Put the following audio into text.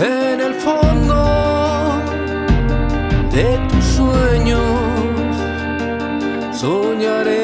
en el fondo de tus sueños soñaré.